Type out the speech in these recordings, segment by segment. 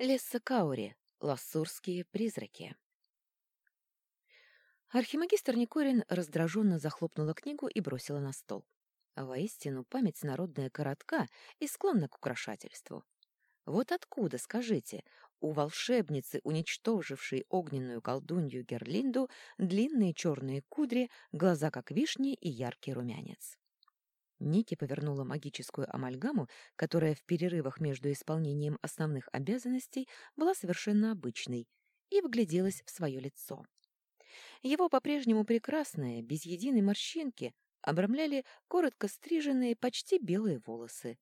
Лесса Каури. Лассурские призраки. Архимагистр Никорин раздраженно захлопнула книгу и бросила на стол. Воистину, память народная коротка и склонна к украшательству. Вот откуда, скажите, у волшебницы, уничтожившей огненную колдунью Герлинду, длинные черные кудри, глаза как вишни и яркий румянец. Ники повернула магическую амальгаму, которая в перерывах между исполнением основных обязанностей была совершенно обычной, и вгляделась в свое лицо. Его по-прежнему прекрасное, без единой морщинки, обрамляли коротко стриженные, почти белые волосы.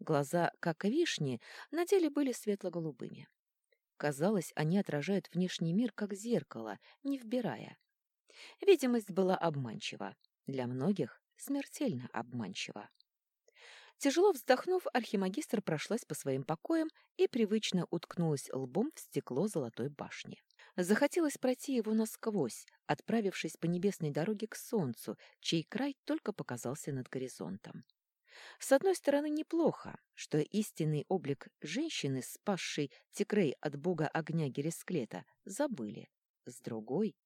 Глаза, как вишни, на деле были светло-голубыми. Казалось, они отражают внешний мир, как зеркало, не вбирая. Видимость была обманчива. Для многих смертельно обманчиво. Тяжело вздохнув, архимагистр прошлась по своим покоям и привычно уткнулась лбом в стекло золотой башни. Захотелось пройти его насквозь, отправившись по небесной дороге к солнцу, чей край только показался над горизонтом. С одной стороны, неплохо, что истинный облик женщины, спасшей Тикрей от бога огня Гересклета, забыли. С другой,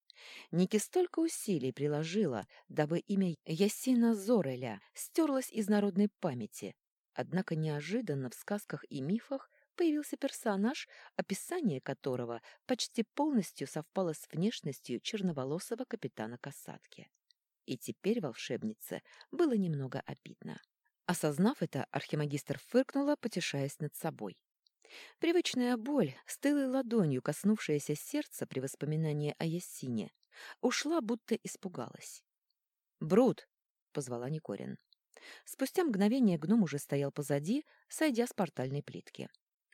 Ники столько усилий приложила, дабы имя Ясина Зореля стерлось из народной памяти. Однако неожиданно в сказках и мифах появился персонаж, описание которого почти полностью совпало с внешностью черноволосого капитана Касатки. И теперь волшебнице было немного обидно. Осознав это, архимагистр фыркнула, потешаясь над собой. Привычная боль, стылой ладонью коснувшаяся сердца при воспоминании о Яссине, ушла, будто испугалась. «Брут!» — позвала Никорин. Спустя мгновение гном уже стоял позади, сойдя с портальной плитки.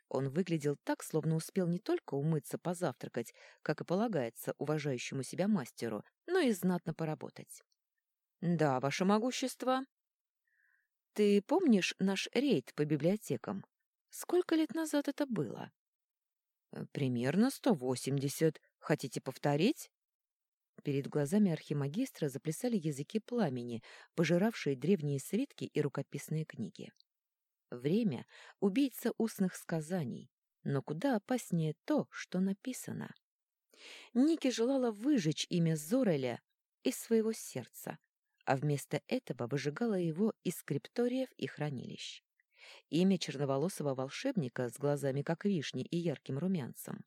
Он выглядел так, словно успел не только умыться, позавтракать, как и полагается уважающему себя мастеру, но и знатно поработать. «Да, ваше могущество!» «Ты помнишь наш рейд по библиотекам?» Сколько лет назад это было? Э, примерно сто восемьдесят. Хотите повторить? Перед глазами архимагистра заплясали языки пламени, пожиравшие древние свитки и рукописные книги. Время — убийца устных сказаний, но куда опаснее то, что написано. Ники желала выжечь имя Зореля из своего сердца, а вместо этого выжигала его из скрипториев и хранилищ. Имя черноволосого волшебника с глазами как вишни и ярким румянцем.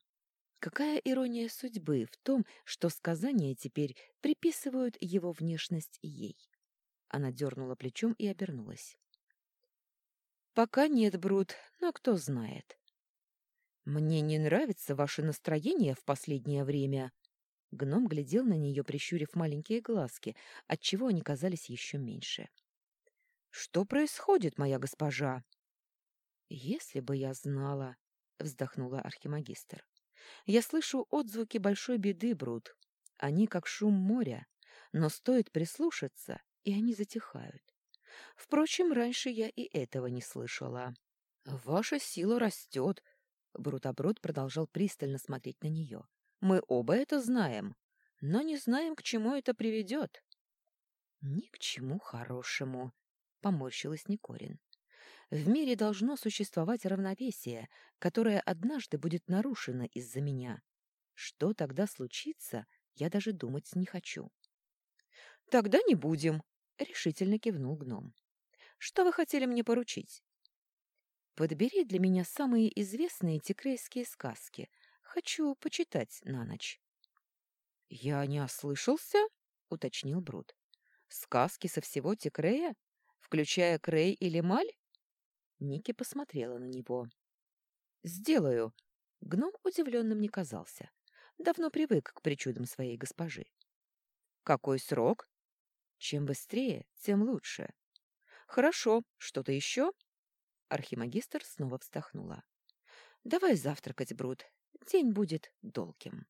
Какая ирония судьбы в том, что сказания теперь приписывают его внешность ей. Она дернула плечом и обернулась. «Пока нет, Брут, но кто знает». «Мне не нравится ваше настроение в последнее время». Гном глядел на нее, прищурив маленькие глазки, отчего они казались еще меньше. «Что происходит, моя госпожа?» «Если бы я знала», — вздохнула архимагистр. «Я слышу отзвуки большой беды, Брут. Они как шум моря, но стоит прислушаться, и они затихают. Впрочем, раньше я и этого не слышала». «Ваша сила растет», — Брутоброд продолжал пристально смотреть на нее. «Мы оба это знаем, но не знаем, к чему это приведет». «Ни к чему хорошему», поморщилась Никорин. В мире должно существовать равновесие, которое однажды будет нарушено из-за меня. Что тогда случится, я даже думать не хочу. Тогда не будем, решительно кивнул гном. Что вы хотели мне поручить? Подбери для меня самые известные тикрейские сказки. Хочу почитать на ночь. Я не ослышался, уточнил Брут. Сказки со всего Тикрея? Включая Крей или Маль? Ники посмотрела на него. «Сделаю». Гном удивленным не казался. Давно привык к причудам своей госпожи. «Какой срок?» «Чем быстрее, тем лучше». «Хорошо. Что-то еще?» Архимагистр снова вздохнула. «Давай завтракать, Брут. День будет долгим».